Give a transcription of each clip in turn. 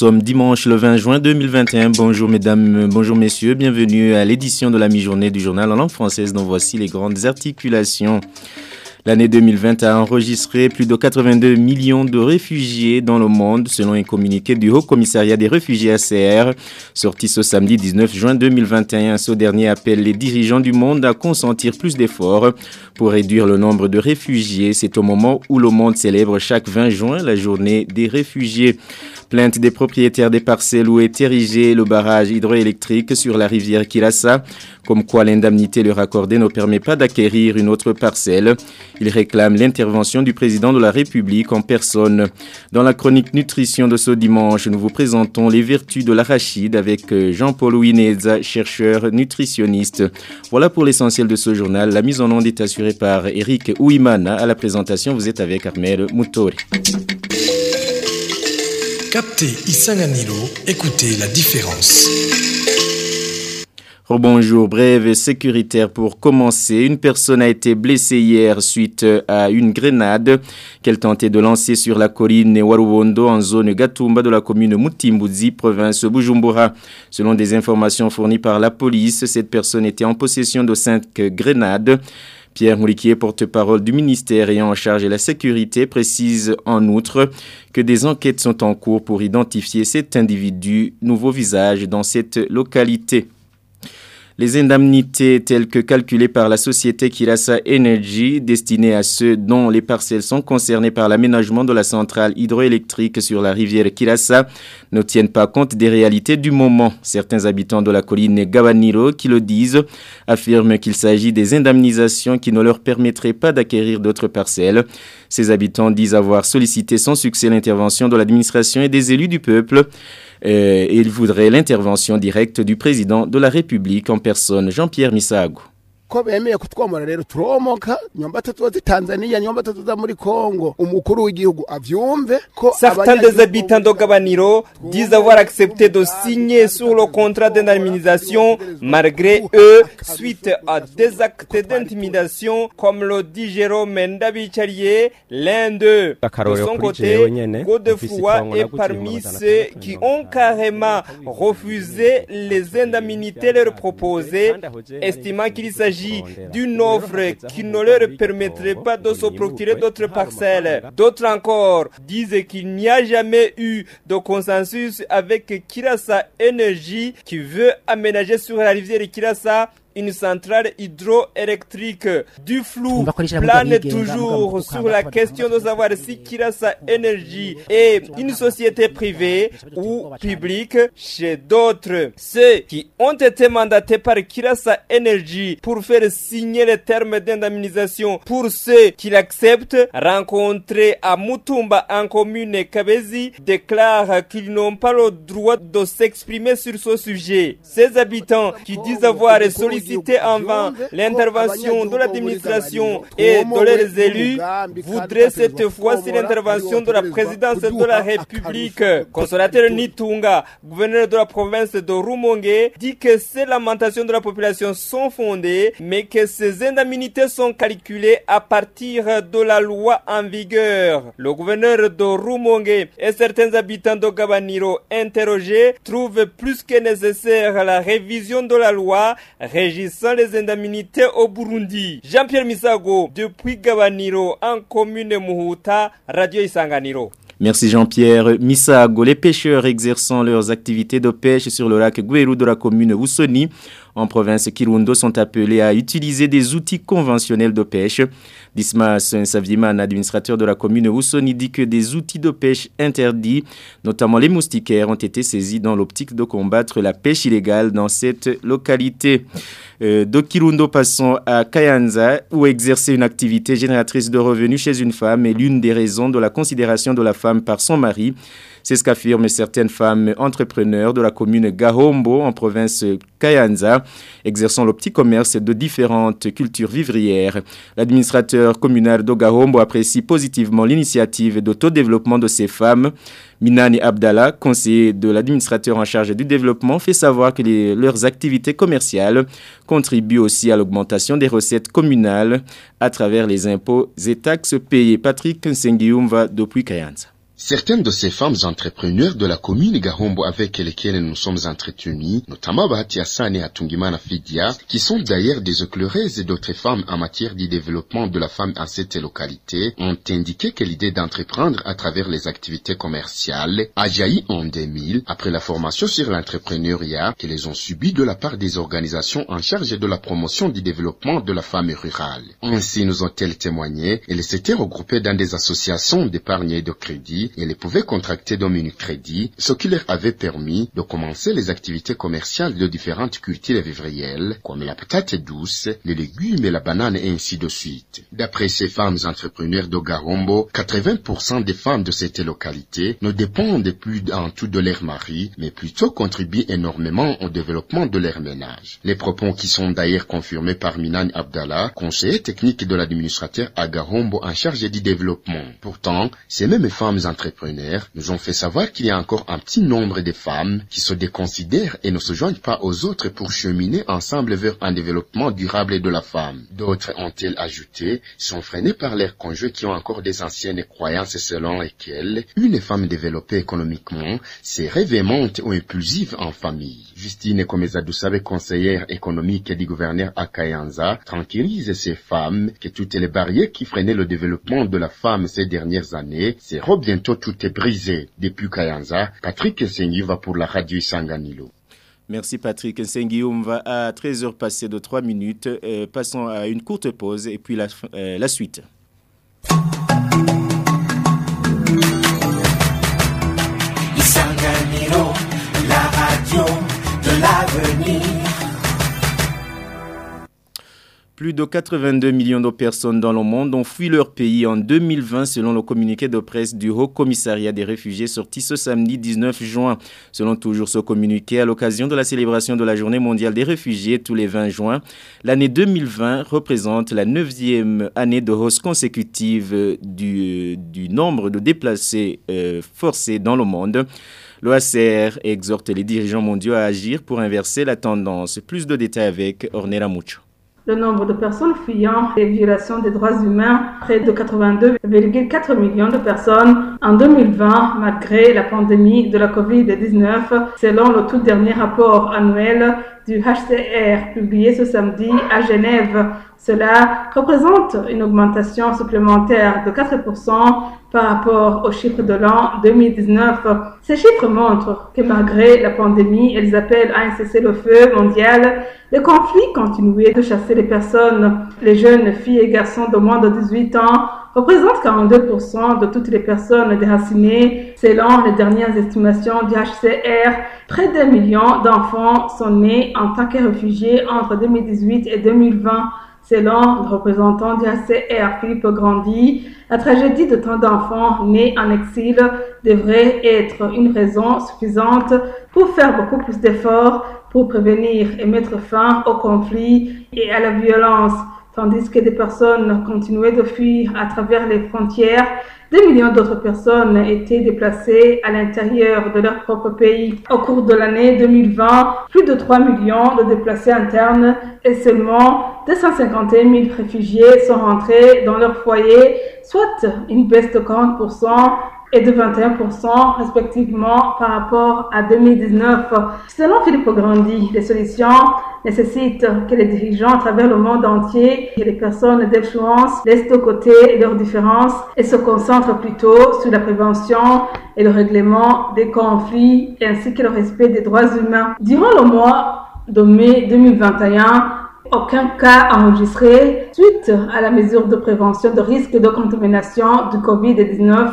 Nous sommes dimanche le 20 juin 2021. Bonjour mesdames, bonjour messieurs, bienvenue à l'édition de la mi-journée du journal en langue française dont voici les grandes articulations. L'année 2020 a enregistré plus de 82 millions de réfugiés dans le monde, selon un communiqué du Haut Commissariat des réfugiés ACR, sorti ce samedi 19 juin 2021. Ce dernier appelle les dirigeants du monde à consentir plus d'efforts pour réduire le nombre de réfugiés. C'est au moment où le monde célèbre chaque 20 juin la journée des réfugiés. Plainte des propriétaires des parcelles où est érigé le barrage hydroélectrique sur la rivière Kirassa, comme quoi l'indemnité leur accordée ne permet pas d'acquérir une autre parcelle. Ils réclament l'intervention du président de la République en personne. Dans la chronique nutrition de ce dimanche, nous vous présentons les vertus de l'arachide avec euh, Jean-Paul Ouineza, chercheur nutritionniste. Voilà pour l'essentiel de ce journal. La mise en onde est assurée par Eric Ouimana. À la présentation, vous êtes avec Armel Moutori. Captez Isanganilo, écoutez la différence. Bonjour, brève sécuritaire pour commencer. Une personne a été blessée hier suite à une grenade qu'elle tentait de lancer sur la colline Warubondo en zone Gatumba de la commune Mutimbuzi, province Bujumbura. Selon des informations fournies par la police, cette personne était en possession de cinq grenades. Pierre Mouliquier, porte-parole du ministère ayant en charge la sécurité, précise en outre que des enquêtes sont en cours pour identifier cet individu, nouveau visage dans cette localité. Les indemnités telles que calculées par la société Kirasa Energy, destinées à ceux dont les parcelles sont concernées par l'aménagement de la centrale hydroélectrique sur la rivière Kirasa, ne tiennent pas compte des réalités du moment. Certains habitants de la colline Gabaniro qui le disent affirment qu'il s'agit des indemnisations qui ne leur permettraient pas d'acquérir d'autres parcelles. Ces habitants disent avoir sollicité sans succès l'intervention de l'administration et des élus du peuple. Euh, il voudrait l'intervention directe du président de la République en personne, Jean-Pierre Misago. Ko bemeye kutwomora rero turomoka nyomba tuzoza Tanzania nyomba tuzoza muri Congo umukuru w'igihugu avyumve ko Certains des habitants d'Ogabaniro. Disent avoir accepté de signer sur le contrat d'indemnisation. malgré eux suite à des actes d'intimidation comme le dit Jérôme Ndabicarié l'un d'eux. De son côté, Godefroy est parmi ceux qui ont carrément refusé les indemnités leur proposées, estimant qu'il s'agit d'une offre qui ne leur permettrait pas de se procurer d'autres parcelles. D'autres encore disent qu'il n'y a jamais eu de consensus avec Kirasa Energy qui veut aménager sur la rivière Kirasa une centrale hydroélectrique. Du flou plane toujours sur la question de savoir si Kirasa Energy est une société privée ou publique chez d'autres. Ceux qui ont été mandatés par Kirasa Energy pour faire signer les termes d'indemnisation pour ceux qui l'acceptent, rencontrés à Mutumba en commune Kabezi, déclarent qu'ils n'ont pas le droit de s'exprimer sur ce sujet. Ces habitants qui disent avoir sollicité en vain l'intervention de l'administration et de leurs élus voudraient cette fois-ci l'intervention de la présidence de la République. Consolateur Nitunga, gouverneur de la province de Rumongue, dit que ces lamentations de la population sont fondées, mais que ces indemnités sont calculées à partir de la loi en vigueur. Le gouverneur de Rumongue et certains habitants de Gabaniro interrogés trouvent plus que nécessaire la révision de la loi régissant les indemnités au Burundi. Jean-Pierre Misago, depuis Gabaniro, en commune Muhuta, Radio Isanganiro. Merci Jean-Pierre. Misago, les pêcheurs exerçant leurs activités de pêche sur le lac Guérou de la commune Oussoni en province Kirundo sont appelés à utiliser des outils conventionnels de pêche. Dismas Savdiman, administrateur de la commune Oussoni, dit que des outils de pêche interdits, notamment les moustiquaires, ont été saisis dans l'optique de combattre la pêche illégale dans cette localité. Euh, de Kirundo, passons à Kayanza, où exercer une activité génératrice de revenus chez une femme est l'une des raisons de la considération de la femme par son mari. C'est ce qu'affirment certaines femmes entrepreneurs de la commune Gahombo en province Kayanza, exerçant le petit commerce de différentes cultures vivrières. L'administrateur communal de Gahombo apprécie positivement l'initiative d'autodéveloppement de ces femmes. Minani Abdallah, conseiller de l'administrateur en charge du développement, fait savoir que leurs activités commerciales contribuent aussi à l'augmentation des recettes communales à travers les impôts et taxes payés. Patrick Nsengiumva depuis Kayanza. Certaines de ces femmes entrepreneurs de la commune Gahombo avec lesquelles nous sommes entretenus, notamment Bahati Hassan et Atungimana Fidia, qui sont d'ailleurs des éclaireuses et d'autres femmes en matière du développement de la femme en cette localité, ont indiqué que l'idée d'entreprendre à travers les activités commerciales a jailli en 2000 après la formation sur l'entrepreneuriat qu'elles ont subi de la part des organisations en charge de la promotion du développement de la femme rurale. Ainsi nous ont-elles témoigné, elles s'étaient regroupées dans des associations d'épargne et de crédit et les pouvaient contracter dans crédit, ce qui leur avait permis de commencer les activités commerciales de différentes cultures vivrières, comme la patate douce, les légumes et la banane et ainsi de suite. D'après ces femmes entrepreneurs de Garombo, 80% des femmes de cette localité ne dépendent plus en tout de leur mari, mais plutôt contribuent énormément au développement de leur ménage. Les propos qui sont d'ailleurs confirmés par Minan Abdallah, conseiller technique de l'administrateur à Garombo en charge du développement. Pourtant, ces mêmes femmes entrepreneurs nous ont fait savoir qu'il y a encore un petit nombre de femmes qui se déconsidèrent et ne se joignent pas aux autres pour cheminer ensemble vers un développement durable de la femme. D'autres, ont-elles ajouté, sont freinées par leurs conjoints qui ont encore des anciennes croyances selon lesquelles une femme développée économiquement serait véhémente ou impulsive en famille. Justine Komezadousabe, conseillère économique du gouverneur à Kayanza, tranquillise ces femmes que toutes les barrières qui freinaient le développement de la femme ces dernières années seront bientôt tout est brisé. Depuis Kayanza, Patrick Sengi va pour la radio Sanganilo. Merci Patrick Sengi. On va à 13h passer de 3 minutes. Euh, passons à une courte pause et puis la, euh, la suite. Isanganilo, la radio de l'avenir. Plus de 82 millions de personnes dans le monde ont fui leur pays en 2020 selon le communiqué de presse du Haut Commissariat des réfugiés sorti ce samedi 19 juin. Selon toujours ce communiqué, à l'occasion de la célébration de la journée mondiale des réfugiés tous les 20 juin, l'année 2020 représente la neuvième année de hausse consécutive du, nombre de déplacés euh, forcés dans le monde. L'OACR exhorte les dirigeants mondiaux à agir pour inverser la tendance. Plus de détails avec Ornella Mucho. Le nombre de personnes fuyant les violations des droits humains, près de 82,4 millions de personnes en 2020, malgré la pandémie de la COVID-19, selon le tout dernier rapport annuel du HCR publié ce samedi à Genève. Cela représente une augmentation supplémentaire de 4% par rapport aux chiffres de l'an 2019. Ces chiffres montrent que malgré la pandémie, elles appellent à un cessez-le-feu mondial. Le conflit continuait de chasser les personnes. Les jeunes filles et garçons de moins de 18 ans représentent 42% de toutes les personnes déracinées. Selon les dernières estimations du HCR, près d'un million d'enfants sont nés en tant que réfugiés entre 2018 et 2020. Selon le représentant du HCR, Philippe Grandi, la tragédie de tant d'enfants nés en exil devrait être une raison suffisante pour faire beaucoup plus d'efforts pour prévenir et mettre fin au conflit et à la violence tandis que des personnes continuaient de fuir à travers les frontières, des millions d'autres personnes étaient déplacées à l'intérieur de leur propre pays. Au cours de l'année 2020, plus de 3 millions de déplacés internes et seulement 251 000 réfugiés sont rentrés dans leur foyer, soit une baisse de 40% et de 21% respectivement par rapport à 2019. Selon Philippe Grandi, les solutions nécessitent que les dirigeants à travers le monde entier et les personnes d'influence laissent de côté leurs différences et se concentrent plutôt sur la prévention et le règlement des conflits ainsi que le respect des droits humains. Durant le mois de mai 2021, aucun cas enregistré suite à la mesure de prévention de risque de contamination du Covid-19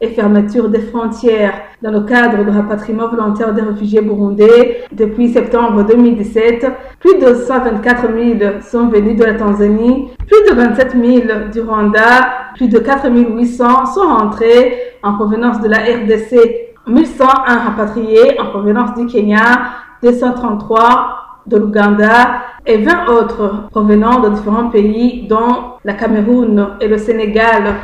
et fermeture des frontières. Dans le cadre du rapatriement volontaire des réfugiés burundais, depuis septembre 2017, plus de 124 000 sont venus de la Tanzanie, plus de 27 000 du Rwanda, plus de 4 800 sont rentrés en provenance de la RDC, 1101 rapatriés en provenance du Kenya, 233 de l'Ouganda et 20 autres provenant de différents pays dont la Cameroun et le Sénégal.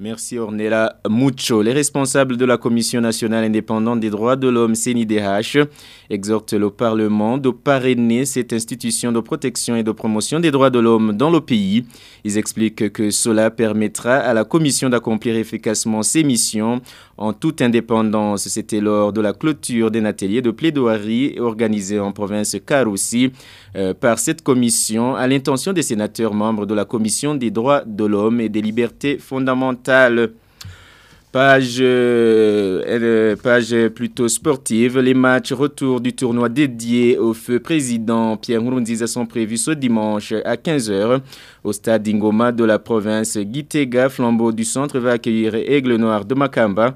Merci Ornella Mucho. Les responsables de la Commission nationale indépendante des droits de l'homme CNIDH exhortent le Parlement de parrainer cette institution de protection et de promotion des droits de l'homme dans le pays. Ils expliquent que cela permettra à la Commission d'accomplir efficacement ses missions en toute indépendance. C'était lors de la clôture d'un atelier de plaidoirie organisé en province Karoussi euh, par cette commission à l'intention des sénateurs membres de la Commission des droits de l'homme et des libertés fondamentales Page, euh, euh, page plutôt sportive. Les matchs retour du tournoi dédié au feu président Pierre Nkurunziza sont prévus ce dimanche à 15h au stade d'Ingoma de la province Gitega. Flambeau du centre va accueillir Aigle Noir de Makamba.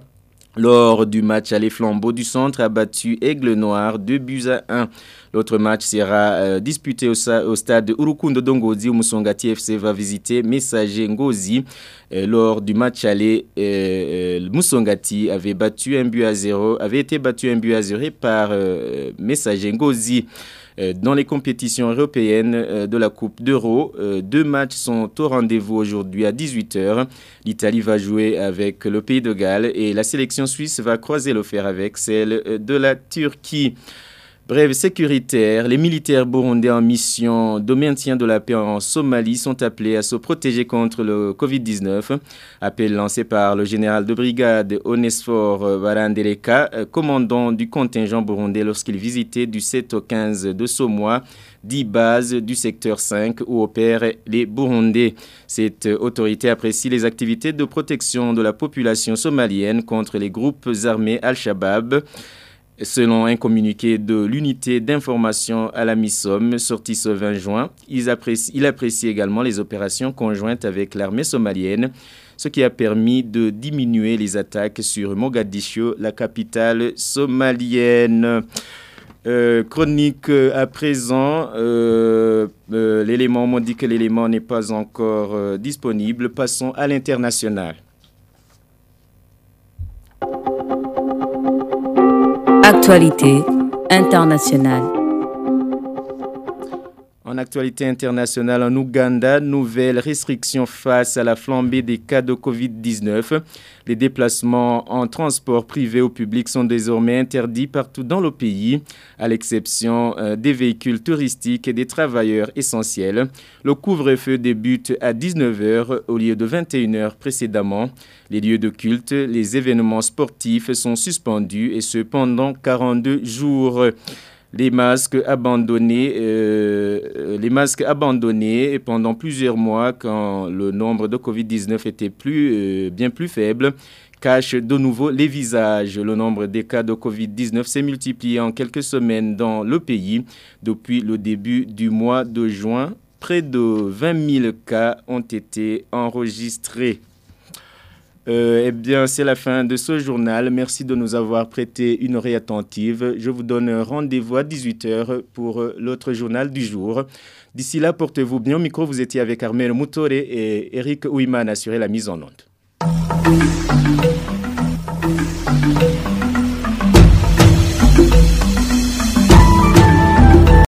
Lors du match, les flambeaux du centre a battu Aigle Noir 2 buts à 1. L'autre match sera euh, disputé au, stade Urukundo Dongozi où Musongati FC va visiter Messager Ngozi. Euh, lors du match aller, euh, Musongati avait battu un but à 0, avait été battu un but à 0 par Messager Ngozi. Euh, dans les compétitions européennes euh, de la Coupe d'Euro. Euh, deux matchs sont au rendez-vous aujourd'hui à 18h. L'Italie va jouer avec le Pays de Galles et la sélection suisse va croiser le fer avec celle de la Turquie. Bref, sécuritaire, les militaires burundais en mission de maintien de la paix en Somalie sont appelés à se protéger contre le Covid-19. Appel lancé par le général de brigade Onesfor Varandeleka, commandant du contingent burundais lorsqu'il visitait du 7 au 15 de ce mois 10 bases du secteur 5 où opèrent les Burundais. Cette autorité apprécie les activités de protection de la population somalienne contre les groupes armés Al-Shabaab. Selon un communiqué de l'unité d'information à la MISOM sorti ce 20 juin, il apprécie, également les opérations conjointes avec l'armée somalienne, ce qui a permis de diminuer les attaques sur Mogadiscio, la capitale somalienne. Euh, chronique à présent, euh, euh, l'élément, on dit que l'élément n'est pas encore disponible. Passons à l'international. Actualité internationale. En actualité internationale, en Ouganda, nouvelles restrictions face à la flambée des cas de Covid-19. Les déplacements en transport privé ou public sont désormais interdits partout dans le pays, à l'exception euh, des véhicules touristiques et des travailleurs essentiels. Le couvre-feu débute à 19h au lieu de 21h précédemment. Les lieux de culte, les événements sportifs sont suspendus et ce pendant 42 jours les masques abandonnés, euh, abandonnés pendant plusieurs mois quand le nombre de Covid-19 était plus, euh, bien plus faible cachent de nouveau les visages. Le nombre des cas de Covid-19 s'est multiplié en quelques semaines dans le pays depuis le début du mois de juin. Près de 20 000 cas ont été enregistrés. Euh, eh bien, c'est la fin de ce journal. Merci de nous avoir prêté une oreille attentive. Je vous donne rendez-vous à 18h pour l'autre journal du jour. D'ici là, portez-vous bien au micro. Vous étiez avec Armel Moutore et Eric Ouiman assuré la mise en onde.